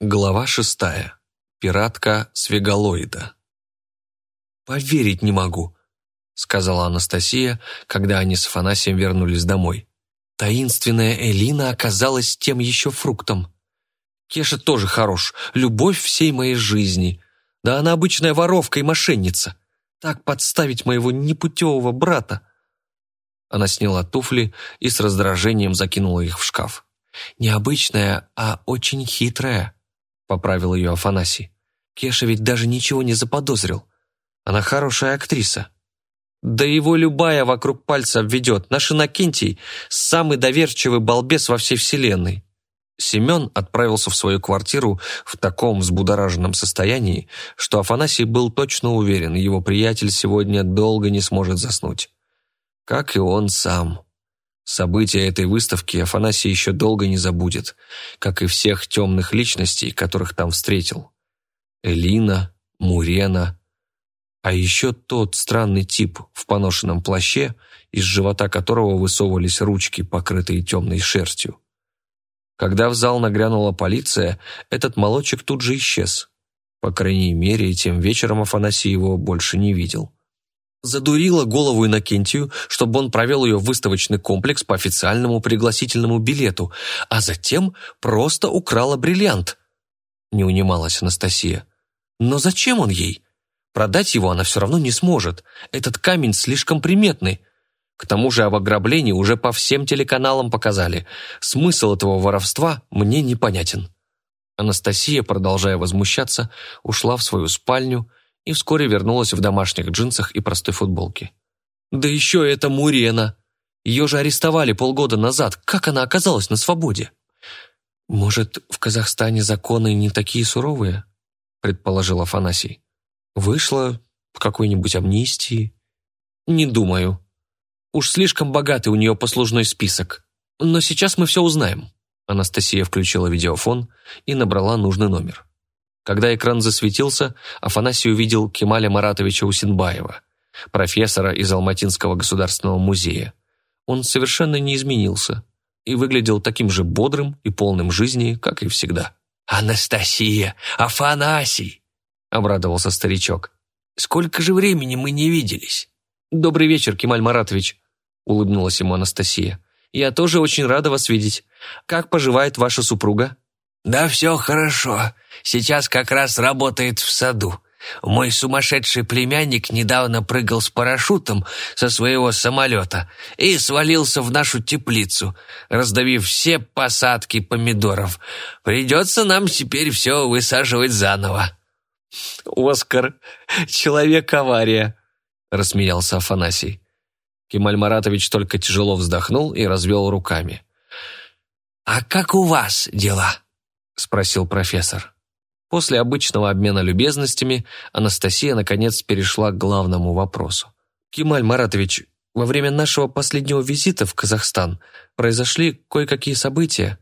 Глава шестая. Пиратка Свегалоида. «Поверить не могу», — сказала Анастасия, когда они с Афанасием вернулись домой. Таинственная Элина оказалась тем еще фруктом. Кеша тоже хорош, любовь всей моей жизни. Да она обычная воровка и мошенница. Так подставить моего непутевого брата. Она сняла туфли и с раздражением закинула их в шкаф. «Необычная, а очень хитрая», — поправил ее Афанасий. «Кеша ведь даже ничего не заподозрил. Она хорошая актриса». «Да его любая вокруг пальца обведет. Наш Иннокентий — самый доверчивый балбес во всей вселенной». Семен отправился в свою квартиру в таком взбудораженном состоянии, что Афанасий был точно уверен, его приятель сегодня долго не сможет заснуть. Как и он сам. События этой выставки Афанасий еще долго не забудет, как и всех темных личностей, которых там встретил. Элина, Мурена, а еще тот странный тип в поношенном плаще, из живота которого высовывались ручки, покрытые темной шерстью. Когда в зал нагрянула полиция, этот молочек тут же исчез. По крайней мере, тем вечером Афанасий его больше не видел задурила голову Иннокентию, чтобы он провел ее в выставочный комплекс по официальному пригласительному билету, а затем просто украла бриллиант. Не унималась Анастасия. Но зачем он ей? Продать его она все равно не сможет. Этот камень слишком приметный. К тому же об ограблении уже по всем телеканалам показали. Смысл этого воровства мне непонятен. Анастасия, продолжая возмущаться, ушла в свою спальню, и вскоре вернулась в домашних джинсах и простой футболке. «Да еще это Мурена! Ее же арестовали полгода назад. Как она оказалась на свободе?» «Может, в Казахстане законы не такие суровые?» предположил Афанасий. «Вышла в какой-нибудь амнистии?» «Не думаю. Уж слишком богатый у нее послужной список. Но сейчас мы все узнаем». Анастасия включила видеофон и набрала нужный номер. Когда экран засветился, Афанасий увидел Кемаля Маратовича Усинбаева, профессора из Алматинского государственного музея. Он совершенно не изменился и выглядел таким же бодрым и полным жизни, как и всегда. «Анастасия! Афанасий!» — обрадовался старичок. «Сколько же времени мы не виделись?» «Добрый вечер, Кемаль Маратович», — улыбнулась ему Анастасия. «Я тоже очень рада вас видеть. Как поживает ваша супруга?» «Да все хорошо. Сейчас как раз работает в саду. Мой сумасшедший племянник недавно прыгал с парашютом со своего самолета и свалился в нашу теплицу, раздавив все посадки помидоров. Придется нам теперь все высаживать заново». «Оскар, человек-авария», — рассмеялся Афанасий. Кемаль Маратович только тяжело вздохнул и развел руками. «А как у вас дела?» — спросил профессор. После обычного обмена любезностями Анастасия наконец перешла к главному вопросу. «Кемаль Маратович, во время нашего последнего визита в Казахстан произошли кое-какие события».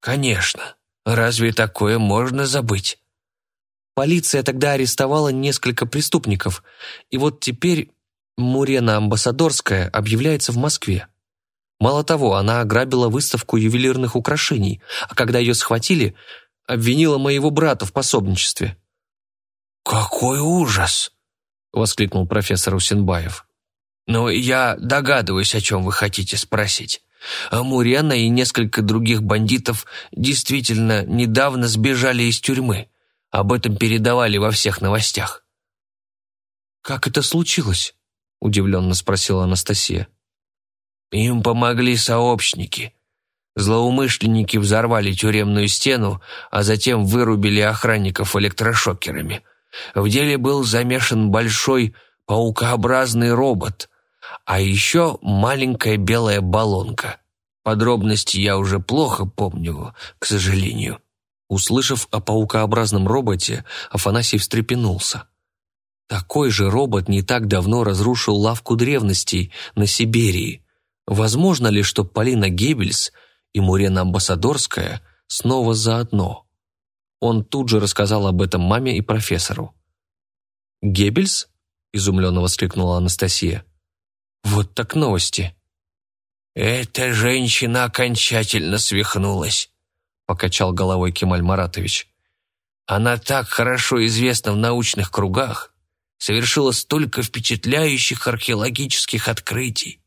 «Конечно. Разве такое можно забыть?» Полиция тогда арестовала несколько преступников, и вот теперь Мурена Амбассадорская объявляется в Москве. Мало того, она ограбила выставку ювелирных украшений, а когда ее схватили, обвинила моего брата в пособничестве. «Какой ужас!» — воскликнул профессор Усенбаев. «Но я догадываюсь, о чем вы хотите спросить. А Мурена и несколько других бандитов действительно недавно сбежали из тюрьмы. Об этом передавали во всех новостях». «Как это случилось?» — удивленно спросила Анастасия. Им помогли сообщники. Злоумышленники взорвали тюремную стену, а затем вырубили охранников электрошокерами. В деле был замешан большой паукообразный робот, а еще маленькая белая баллонка. Подробности я уже плохо помню, к сожалению. Услышав о паукообразном роботе, Афанасий встрепенулся. Такой же робот не так давно разрушил лавку древностей на Сибири. Возможно ли, что Полина Геббельс и Мурена Амбассадорская снова заодно? Он тут же рассказал об этом маме и профессору. «Геббельс?» – изумленно воскликнула Анастасия. «Вот так новости!» «Эта женщина окончательно свихнулась», – покачал головой Кемаль Маратович. Она так хорошо известна в научных кругах, совершила столько впечатляющих археологических открытий,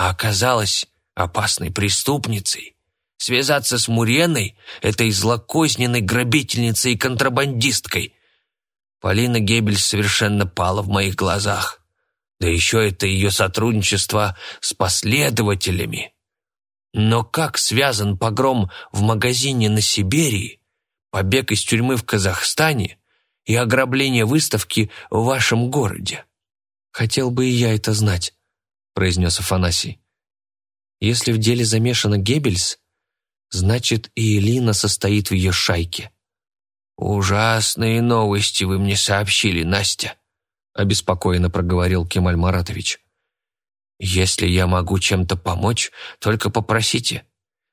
а оказалась опасной преступницей. Связаться с Муреной, этой злокозненной грабительницей и контрабандисткой. Полина Геббельс совершенно пала в моих глазах. Да еще это ее сотрудничество с последователями. Но как связан погром в магазине на Сибири, побег из тюрьмы в Казахстане и ограбление выставки в вашем городе? «Хотел бы и я это знать», — произнес Афанасий. «Если в деле замешана Геббельс, значит, и Элина состоит в ее шайке». «Ужасные новости вы мне сообщили, Настя», — обеспокоенно проговорил Кемаль Маратович. «Если я могу чем-то помочь, только попросите.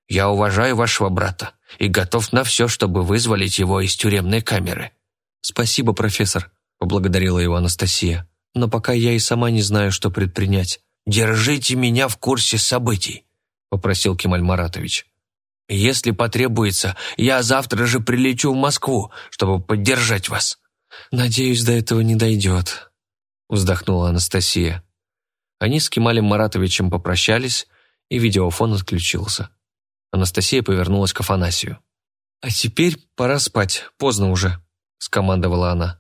Я уважаю вашего брата и готов на все, чтобы вызволить его из тюремной камеры». «Спасибо, профессор», — поблагодарила его Анастасия. «Но пока я и сама не знаю, что предпринять». «Держите меня в курсе событий», — попросил Кемаль Маратович. Если потребуется, я завтра же прилечу в Москву, чтобы поддержать вас». «Надеюсь, до этого не дойдет», — вздохнула Анастасия. Они с Кемалем Маратовичем попрощались, и видеофон отключился. Анастасия повернулась к Афанасию. «А теперь пора спать, поздно уже», — скомандовала она.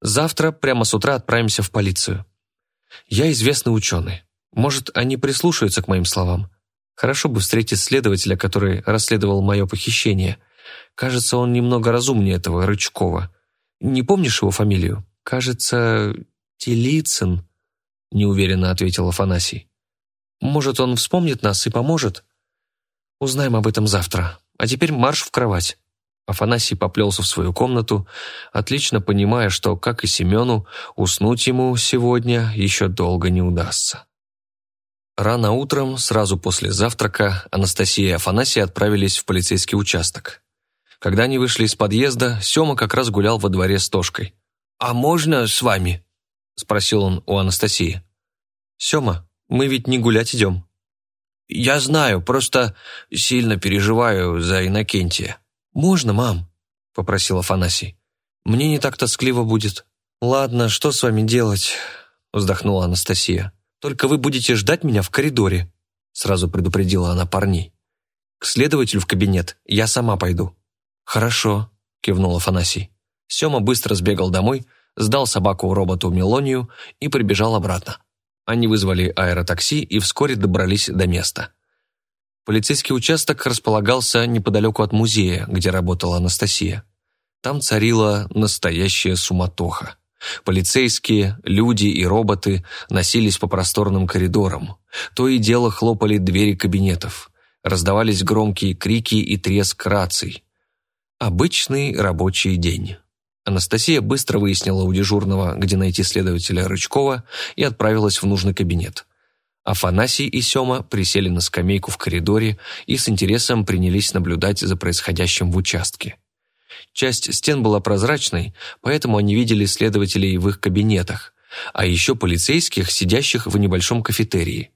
«Завтра прямо с утра отправимся в полицию. Я известный ученый. Может, они прислушаются к моим словам. Хорошо бы встретить следователя, который расследовал мое похищение. Кажется, он немного разумнее этого Рычкова. Не помнишь его фамилию? Кажется, Телицын, неуверенно ответил Афанасий. Может, он вспомнит нас и поможет? Узнаем об этом завтра. А теперь марш в кровать. Афанасий поплелся в свою комнату, отлично понимая, что, как и Семену, уснуть ему сегодня еще долго не удастся. Рано утром, сразу после завтрака, Анастасия и Афанасий отправились в полицейский участок. Когда они вышли из подъезда, Сема как раз гулял во дворе с Тошкой. «А можно с вами?» – спросил он у Анастасии. «Сема, мы ведь не гулять идем». «Я знаю, просто сильно переживаю за Иннокентия». «Можно, мам?» – попросил Афанасий. «Мне не так тоскливо будет». «Ладно, что с вами делать?» – вздохнула Анастасия. Только вы будете ждать меня в коридоре», сразу предупредила она парней. «К следователю в кабинет я сама пойду». «Хорошо», кивнул Афанасий. Сема быстро сбегал домой, сдал собаку роботу Мелонию и прибежал обратно. Они вызвали аэротакси и вскоре добрались до места. Полицейский участок располагался неподалеку от музея, где работала Анастасия. Там царила настоящая суматоха. Полицейские, люди и роботы носились по просторным коридорам. То и дело хлопали двери кабинетов. Раздавались громкие крики и треск раций. Обычный рабочий день. Анастасия быстро выяснила у дежурного, где найти следователя Рычкова, и отправилась в нужный кабинет. Афанасий и Сема присели на скамейку в коридоре и с интересом принялись наблюдать за происходящим в участке. Часть стен была прозрачной, поэтому они видели следователей в их кабинетах, а еще полицейских, сидящих в небольшом кафетерии.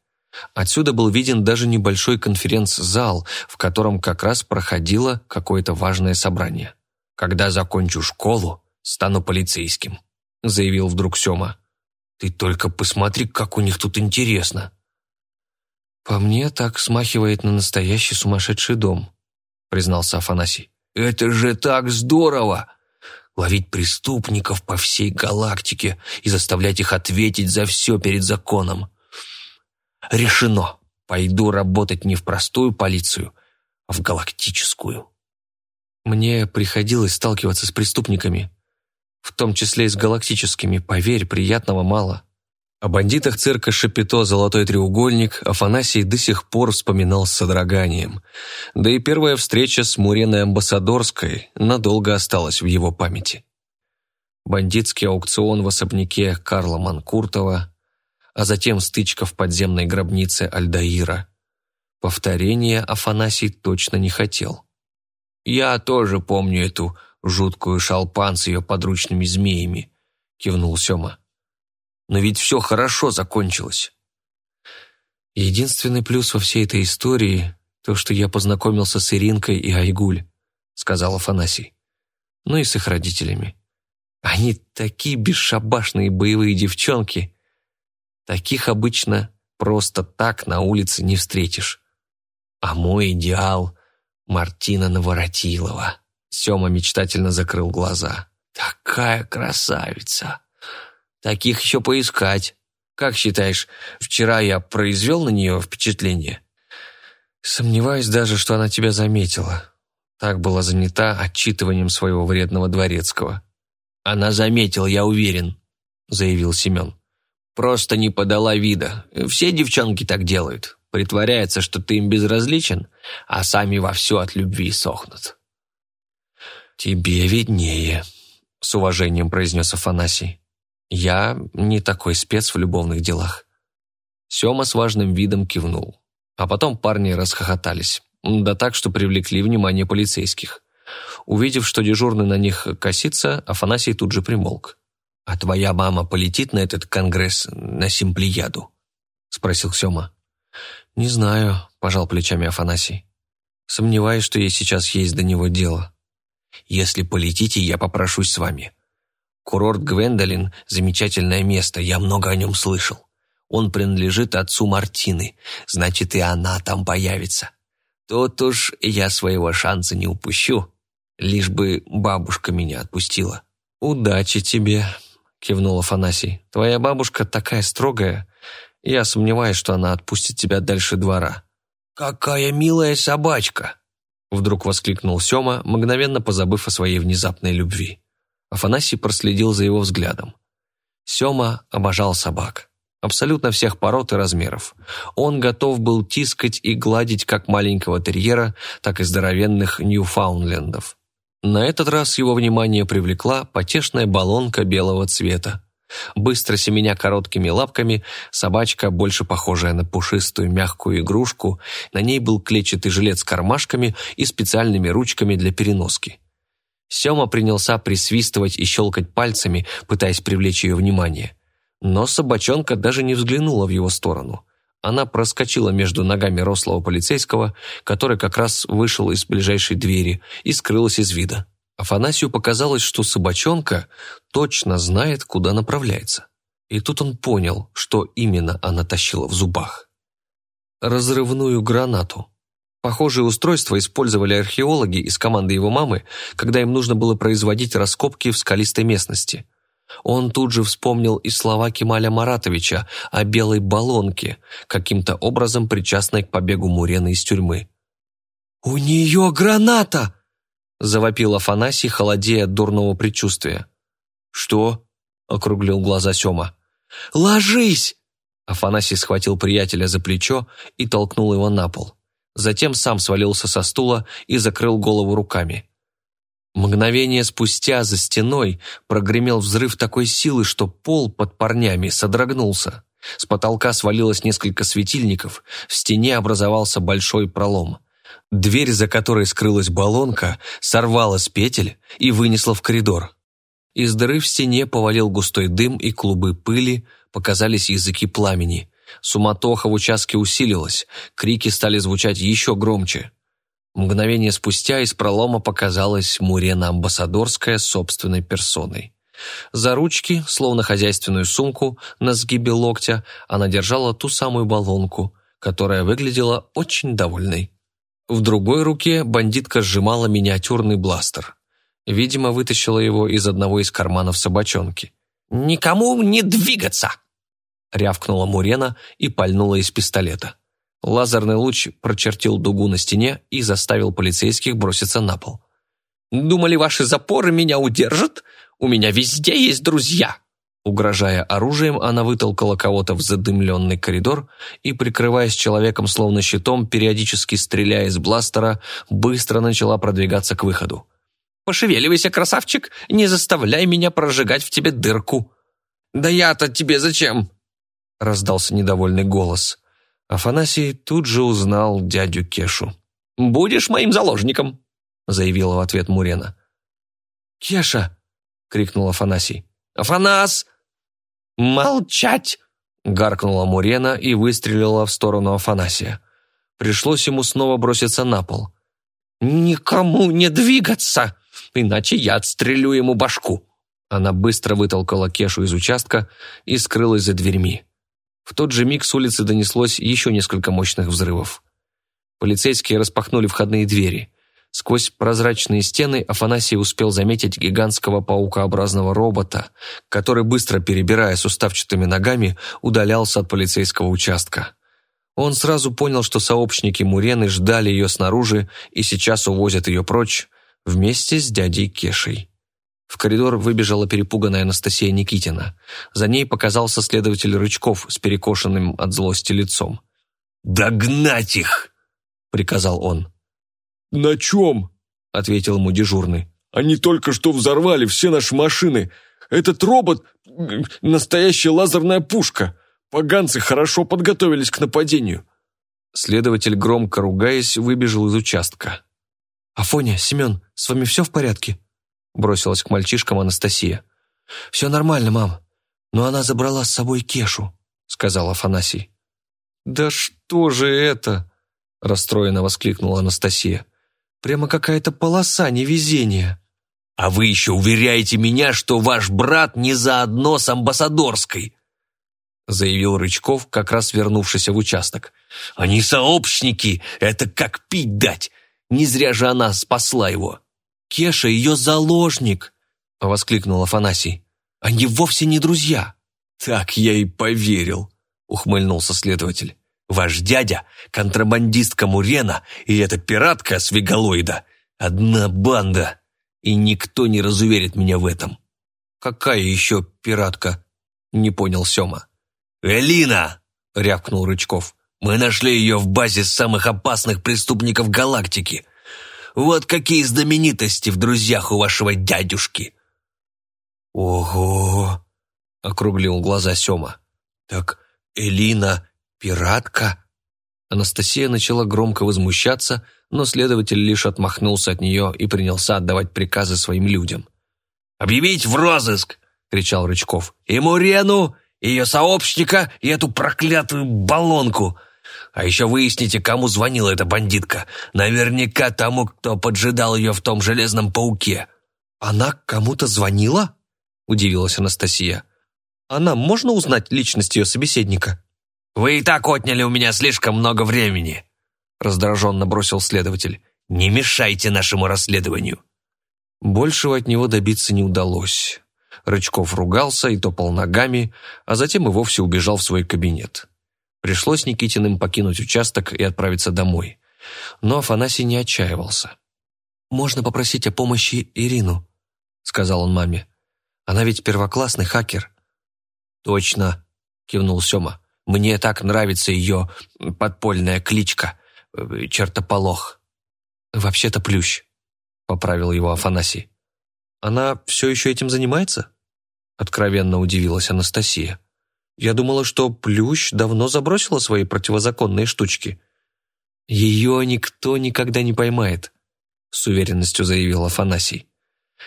Отсюда был виден даже небольшой конференц-зал, в котором как раз проходило какое-то важное собрание. «Когда закончу школу, стану полицейским», — заявил вдруг Сема. «Ты только посмотри, как у них тут интересно». «По мне так смахивает на настоящий сумасшедший дом», — признался Афанасий. Это же так здорово! Ловить преступников по всей галактике и заставлять их ответить за все перед законом. Решено. Пойду работать не в простую полицию, а в галактическую. Мне приходилось сталкиваться с преступниками, в том числе и с галактическими, поверь, приятного мало. О бандитах цирка Шапито «Золотой треугольник» Афанасий до сих пор вспоминал с содроганием. Да и первая встреча с Муреной Амбассадорской надолго осталась в его памяти. Бандитский аукцион в особняке Карла Манкуртова, а затем стычка в подземной гробнице Альдаира. Повторения Афанасий точно не хотел. «Я тоже помню эту жуткую шалпан с ее подручными змеями», — кивнул Сема. Но ведь все хорошо закончилось. Единственный плюс во всей этой истории — то, что я познакомился с Иринкой и Айгуль, сказал Афанасий. но и с их родителями. Они такие бесшабашные боевые девчонки. Таких обычно просто так на улице не встретишь. А мой идеал — Мартина Наворотилова. Сема мечтательно закрыл глаза. Такая красавица! Таких еще поискать. Как считаешь, вчера я произвел на нее впечатление? Сомневаюсь даже, что она тебя заметила. Так была занята отчитыванием своего вредного дворецкого. «Она заметила, я уверен», — заявил Семен. «Просто не подала вида. Все девчонки так делают. Притворяются, что ты им безразличен, а сами вовсю от любви сохнут». «Тебе виднее», — с уважением произнес Афанасий. «Я не такой спец в любовных делах». Сема с важным видом кивнул. А потом парни расхохотались. Да так, что привлекли внимание полицейских. Увидев, что дежурный на них косится, Афанасий тут же примолк. «А твоя мама полетит на этот конгресс на Симплияду?» — спросил Сема. «Не знаю», — пожал плечами Афанасий. «Сомневаюсь, что ей сейчас есть до него дело. Если полетите, я попрошусь с вами. Курорт Гвендолин — замечательное место, я много о нем слышал. Он принадлежит отцу Мартины, значит, и она там появится. Тут уж я своего шанса не упущу, лишь бы бабушка меня отпустила». «Удачи тебе», — кивнул Афанасий. «Твоя бабушка такая строгая. Я сомневаюсь, что она отпустит тебя дальше двора». «Какая милая собачка!» Вдруг воскликнул Сема, мгновенно позабыв о своей внезапной любви. Афанасий проследил за его взглядом. Сема обожал собак. Абсолютно всех пород и размеров. Он готов был тискать и гладить как маленького терьера, так и здоровенных ньюфаунлендов. На этот раз его внимание привлекла потешная баллонка белого цвета. Быстро семеня короткими лапками, собачка, больше похожая на пушистую мягкую игрушку, на ней был клетчатый жилет с кармашками и специальными ручками для переноски. Сема принялся присвистывать и щелкать пальцами, пытаясь привлечь ее внимание. Но собачонка даже не взглянула в его сторону. Она проскочила между ногами рослого полицейского, который как раз вышел из ближайшей двери и скрылась из вида. Афанасию показалось, что собачонка точно знает, куда направляется. И тут он понял, что именно она тащила в зубах. Разрывную гранату. Похожее устройство использовали археологи из команды его мамы, когда им нужно было производить раскопки в скалистой местности – он тут же вспомнил и слова Кемаля Маратовича о белой баллонке, каким-то образом причастной к побегу Мурены из тюрьмы. «У нее граната!» – завопил Афанасий, холодея от дурного предчувствия. «Что?» – округлил глаза Сема. «Ложись!» Афанасий схватил приятеля за плечо и толкнул его на пол. Затем сам свалился со стула и закрыл голову руками. Мгновение спустя за стеной прогремел взрыв такой силы, что пол под парнями содрогнулся. С потолка свалилось несколько светильников, в стене образовался большой пролом. Дверь, за которой скрылась баллонка, сорвала с петель и вынесла в коридор. Из дыры в стене повалил густой дым и клубы пыли, показались языки пламени. Суматоха в участке усилилась, крики стали звучать еще громче. Мгновение спустя из пролома показалась Мурена Амбассадорская собственной персоной. За ручки, словно хозяйственную сумку, на сгибе локтя, она держала ту самую баллонку, которая выглядела очень довольной. В другой руке бандитка сжимала миниатюрный бластер. Видимо, вытащила его из одного из карманов собачонки. «Никому не двигаться!» Рявкнула Мурена и пальнула из пистолета. Лазерный луч прочертил дугу на стене и заставил полицейских броситься на пол. «Думали, ваши запоры меня удержат? У меня везде есть друзья!» Угрожая оружием, она вытолкала кого-то в задымленный коридор и, прикрываясь человеком словно щитом, периодически стреляя из бластера, быстро начала продвигаться к выходу. «Пошевеливайся, красавчик, не заставляй меня прожигать в тебе дырку!» «Да я-то тебе зачем?» — раздался недовольный голос. Афанасий тут же узнал дядю Кешу. «Будешь моим заложником», — заявила в ответ Мурена. «Кеша!» — крикнул Афанасий. «Афанас!» «Молчать!» — гаркнула Мурена и выстрелила в сторону Афанасия. Пришлось ему снова броситься на пол. «Никому не двигаться! иначе я отстрелю ему башку». Она быстро вытолкала Кешу из участка и скрылась за дверьми. В тот же миг с улицы донеслось еще несколько мощных взрывов. Полицейские распахнули входные двери. Сквозь прозрачные стены Афанасий успел заметить гигантского паукообразного робота, который, быстро перебирая суставчатыми ногами, удалялся от полицейского участка. Он сразу понял, что сообщники Мурены ждали ее снаружи и сейчас увозят ее прочь вместе с дядей Кешей. В коридор выбежала перепуганная Анастасия Никитина. За ней показался следователь Рычков с перекошенным от злости лицом. «Догнать их!» — приказал он. «На чем?» — ответил ему дежурный. «Они только что взорвали все наши машины. Этот робот — настоящая лазерная пушка. Поганцы хорошо подготовились к нападению». Следователь, громко ругаясь, выбежал из участка. «Афоня, Семен, с вами все в порядке?» Бросилась к мальчишкам Анастасия. «Все нормально, мам, но она забрала с собой Кешу», сказал Афанасий. «Да что же это?» расстроенно воскликнула Анастасия. «Прямо какая-то полоса невезения». «А вы еще уверяете меня, что ваш брат не заодно с амбассадорской?» заявил Рычков, как раз вернувшийся в участок. «Они сообщники, это как пить дать. Не зря же она спасла его». Кеша ее заложник!» — воскликнул Афанасий. «Они вовсе не друзья!» «Так я и поверил», — ухмыльнулся следователь. «Ваш дядя — контрабандистка Мурена, и эта пиратка Свегалоида. Одна банда, и никто не разуверит меня в этом». «Какая еще пиратка?» — не понял Сема. «Элина!» — рявкнул Рычков. «Мы нашли ее в базе самых опасных преступников галактики. Вот какие знаменитости в друзьях у вашего дядюшки!» «Ого!» — округлил глаза Сёма. «Так Элина пиратка?» Анастасия начала громко возмущаться, но следователь лишь отмахнулся от нее и принялся отдавать приказы своим людям. «Объявить в розыск!» — кричал Рычков. «И Мурену, и ее сообщника, и эту проклятую баллонку! А еще выясните, кому звонила эта бандитка. Наверняка тому, кто поджидал ее в том железном пауке». «Она кому-то звонила?» – удивилась Анастасия. «А нам можно узнать личность ее собеседника?» «Вы и так отняли у меня слишком много времени», – раздраженно бросил следователь. «Не мешайте нашему расследованию». Большего от него добиться не удалось. Рычков ругался и топал ногами, а затем и вовсе убежал в свой кабинет. Пришлось Никитиным покинуть участок и отправиться домой. Но Афанасий не отчаивался. «Можно попросить о помощи Ирину», — сказал он маме. «Она ведь первоклассный хакер». «Точно», — кивнул Сёма. «Мне так нравится ее подпольная кличка. Чертополох». «Вообще-то плющ», — поправил его Афанасий. «Она все еще этим занимается?» Откровенно удивилась Анастасия. Я думала, что Плющ давно забросила свои противозаконные штучки. Ее никто никогда не поймает, с уверенностью заявил Афанасий.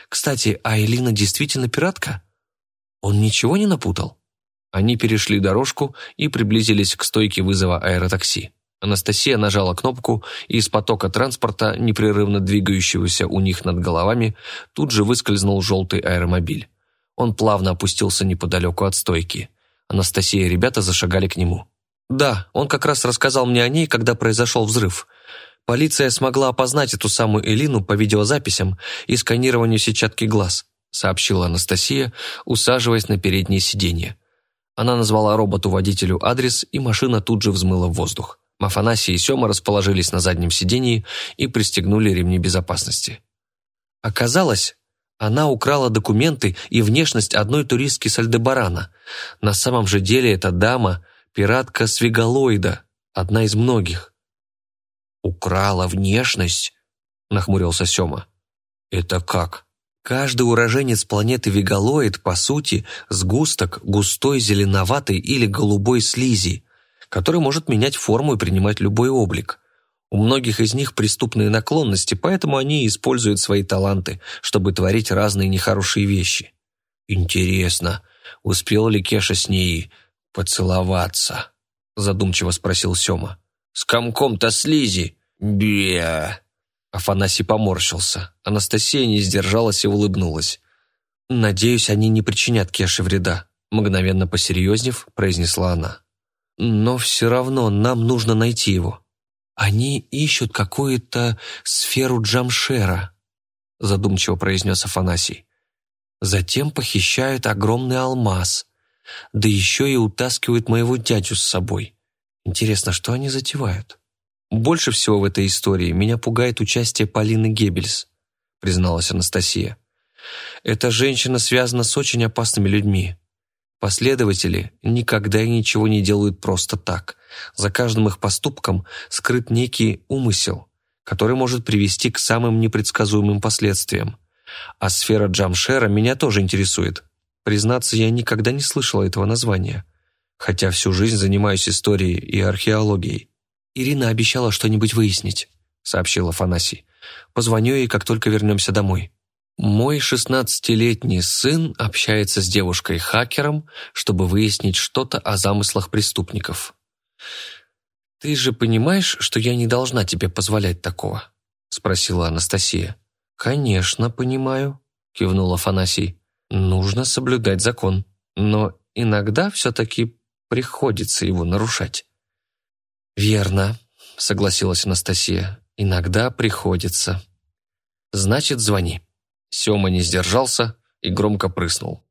Кстати, а Элина действительно пиратка? Он ничего не напутал? Они перешли дорожку и приблизились к стойке вызова аэротакси. Анастасия нажала кнопку, и из потока транспорта, непрерывно двигающегося у них над головами, тут же выскользнул желтый аэромобиль. Он плавно опустился неподалеку от стойки. Анастасия и ребята зашагали к нему. «Да, он как раз рассказал мне о ней, когда произошел взрыв. Полиция смогла опознать эту самую Элину по видеозаписям и сканированию сетчатки глаз», сообщила Анастасия, усаживаясь на переднее сиденье. Она назвала роботу-водителю адрес, и машина тут же взмыла в воздух. Мафанасий и Сёма расположились на заднем сиденье и пристегнули ремни безопасности. Оказалось, она украла документы и внешность одной туристки с Альдебарана. На самом же деле эта дама – пиратка Свегалоида, одна из многих. «Украла внешность?» – нахмурился Сёма. «Это как?» Каждый уроженец планеты Вегалоид, по сути, сгусток густой зеленоватой или голубой слизи, который может менять форму и принимать любой облик. У многих из них преступные наклонности, поэтому они используют свои таланты, чтобы творить разные нехорошие вещи. Интересно, успел ли Кеша с ней поцеловаться? Задумчиво спросил Сёма. С комком-то слизи? Бе. Афанасий поморщился. Анастасия не сдержалась и улыбнулась. «Надеюсь, они не причинят Кеше вреда», мгновенно посерьезнев, произнесла она. «Но все равно нам нужно найти его. Они ищут какую-то сферу Джамшера», задумчиво произнес Афанасий. «Затем похищают огромный алмаз, да еще и утаскивают моего дядю с собой. Интересно, что они затевают?» «Больше всего в этой истории меня пугает участие Полины Геббельс», призналась Анастасия. «Эта женщина связана с очень опасными людьми. Последователи никогда и ничего не делают просто так. За каждым их поступком скрыт некий умысел, который может привести к самым непредсказуемым последствиям. А сфера Джамшера меня тоже интересует. Признаться, я никогда не слышала этого названия, хотя всю жизнь занимаюсь историей и археологией. «Ирина обещала что-нибудь выяснить», — сообщил Афанасий. «Позвоню ей, как только вернемся домой». Мой шестнадцатилетний сын общается с девушкой-хакером, чтобы выяснить что-то о замыслах преступников. «Ты же понимаешь, что я не должна тебе позволять такого?» — спросила Анастасия. «Конечно, понимаю», — кивнул Афанасий. «Нужно соблюдать закон, но иногда все-таки приходится его нарушать». «Верно», — согласилась Анастасия. «Иногда приходится». «Значит, звони». Сёма не сдержался и громко прыснул.